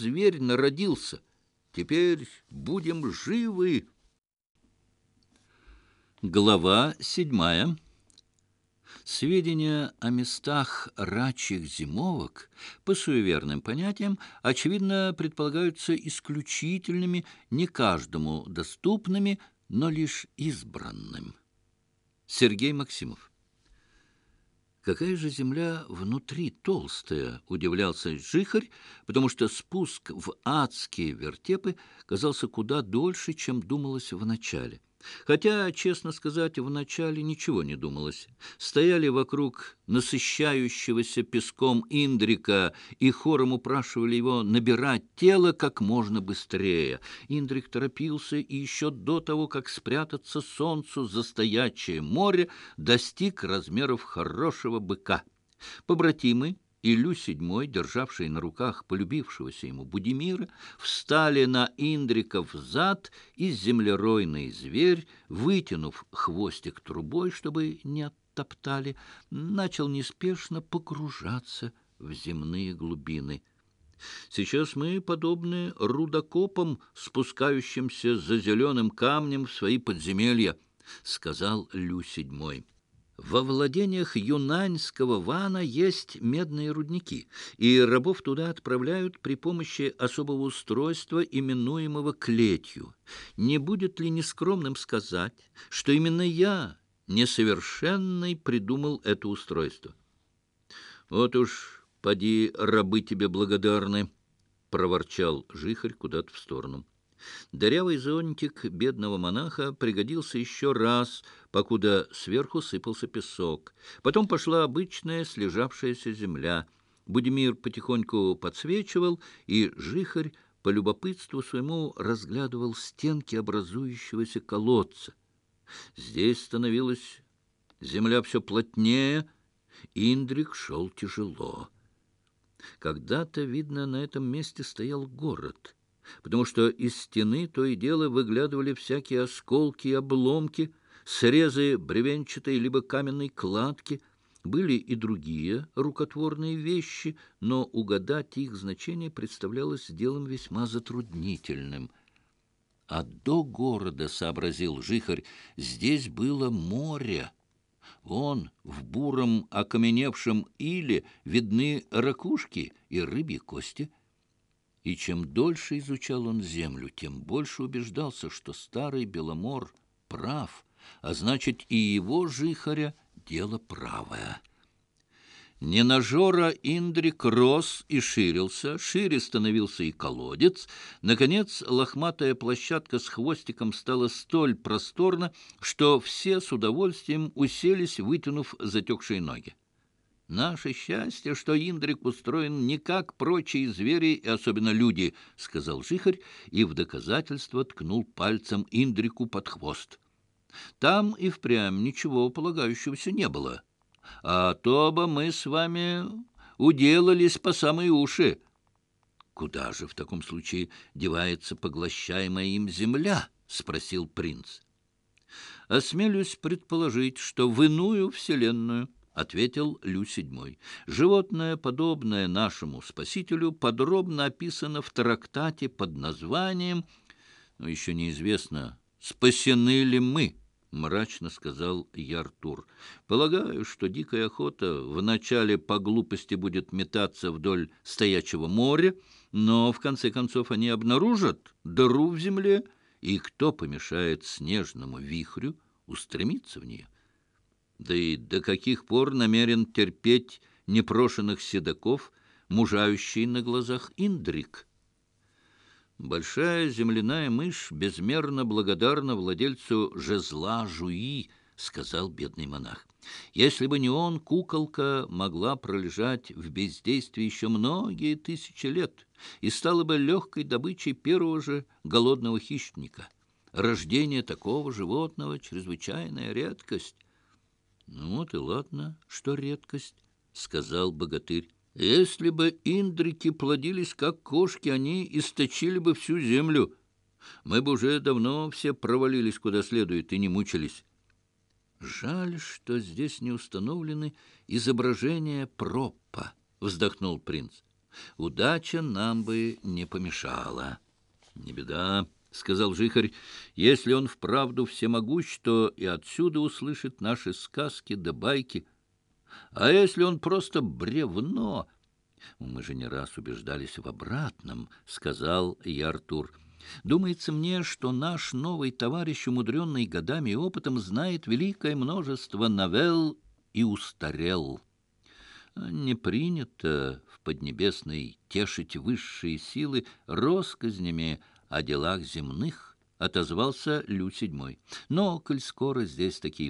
зверь народился. Теперь будем живы. Глава седьмая. Сведения о местах рачьих зимовок, по суеверным понятиям, очевидно, предполагаются исключительными, не каждому доступными, но лишь избранным. Сергей Максимов Какая же земля внутри толстая, удивлялся жихарь, потому что спуск в адские вертепы казался куда дольше, чем думалось в начале. Хотя, честно сказать, вначале ничего не думалось. Стояли вокруг насыщающегося песком Индрика и хором упрашивали его набирать тело как можно быстрее. Индрик торопился, и еще до того, как спрятаться солнцу за стоячее море, достиг размеров хорошего быка. Побратимы Илю седьмой, державший на руках полюбившегося ему Будимира, встали на Индриков зад, и землеройный зверь, вытянув хвостик трубой, чтобы не оттоптали, начал неспешно погружаться в земные глубины. Сейчас мы подобны рудокопам, спускающимся за зеленым камнем в свои подземелья, — сказал Лю седьмой. Во владениях юнаньского вана есть медные рудники, Дырявый зонтик бедного монаха пригодился еще раз, покуда сверху сыпался песок. Потом пошла обычная слежавшаяся земля. Будимир потихоньку подсвечивал, и жихарь по любопытству своему разглядывал стенки образующегося колодца. Здесь становилась земля все плотнее, Индрик шел тяжело. Когда-то, видно, на этом месте стоял город — потому что из стены то и дело выглядывали всякие осколки и обломки, срезы бревенчатой либо каменной кладки. Были и другие рукотворные вещи, но угадать их значение представлялось делом весьма затруднительным. А до города, сообразил Жихарь, здесь было море. Вон, в буром окаменевшем иле видны ракушки и рыбьи кости — и чем дольше изучал он землю, тем больше убеждался, что старый Беломор прав, а значит и его жихаря дело правое. Ненажора Индрик рос и ширился, шире становился и колодец. Наконец, лохматая площадка с хвостиком стала столь просторна, что все с удовольствием уселись, вытянув затекшие ноги. «Наше счастье, что Индрик устроен не как прочие звери, и особенно люди», — сказал Жихарь и в доказательство ткнул пальцем Индрику под хвост. «Там и впрямь ничего полагающегося не было. А то бы мы с вами уделались по самые уши». «Куда же в таком случае девается поглощаемая им земля?» — спросил принц. «Осмелюсь предположить, что в иную вселенную» ответил Лю седьмой. Животное, подобное нашему спасителю, подробно описано в трактате под названием «Но ну, еще неизвестно, спасены ли мы?» — мрачно сказал Яртур. «Полагаю, что дикая охота вначале по глупости будет метаться вдоль стоячего моря, но в конце концов они обнаружат дыру в земле, и кто помешает снежному вихрю устремиться в нее?» да и до каких пор намерен терпеть непрошенных седаков, мужающий на глазах индрик. Большая земляная мышь безмерно благодарна владельцу жезла жуи, — сказал бедный монах. «Если бы не он, куколка могла пролежать в бездействии еще многие тысячи лет и стала бы легкой добычей первого же голодного хищника. Рождение такого животного — чрезвычайная редкость». Ну Вот и ладно, что редкость, — сказал богатырь. Если бы индрики плодились, как кошки, они источили бы всю землю. Мы бы уже давно все провалились куда следует и не мучились. Жаль, что здесь не установлены изображения пропа, — вздохнул принц. Удача нам бы не помешала. Не беда. — сказал Жихарь, — если он вправду всемогущ, то и отсюда услышит наши сказки да байки. А если он просто бревно... — Мы же не раз убеждались в обратном, — сказал я Артур. — Думается мне, что наш новый товарищ, умудренный годами и опытом, знает великое множество новелл и устарел. Не принято в Поднебесной тешить высшие силы росказнями о делах земных, отозвался Лю седьмой. Но, коль скоро здесь такие